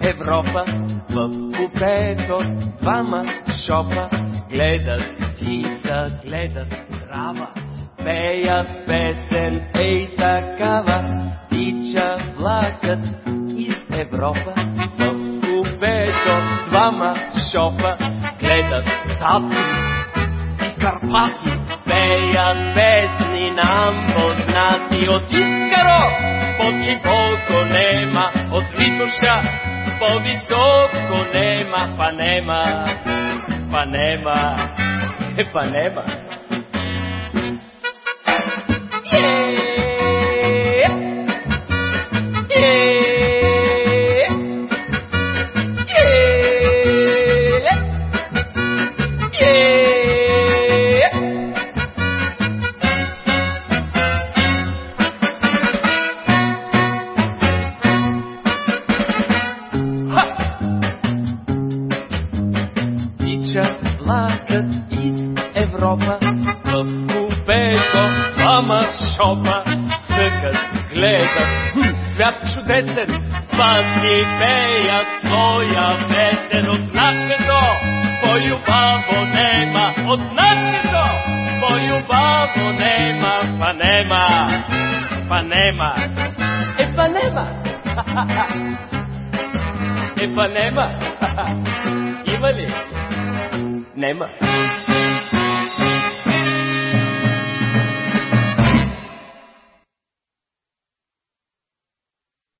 Европа, в купето двама шопа гледат си са гледат трава, пеят песен ей такава, тича влакът из Европа, в купето двама шопа гледат Татри и Карпати, пеят песни нам познати от Искаро, под колко нема, от Витуша, по-високо нема, па нема, па нема, е па нема. Влакът из Европа, в купето двама шопа, цъкат, гледат, хм, свят чудесен, пасни пеят своя песен от нашето, по-юбаво нема, от нашето, по-юбаво нема, па нема, па нема, е па нема. Епанема. Има ли? Нема.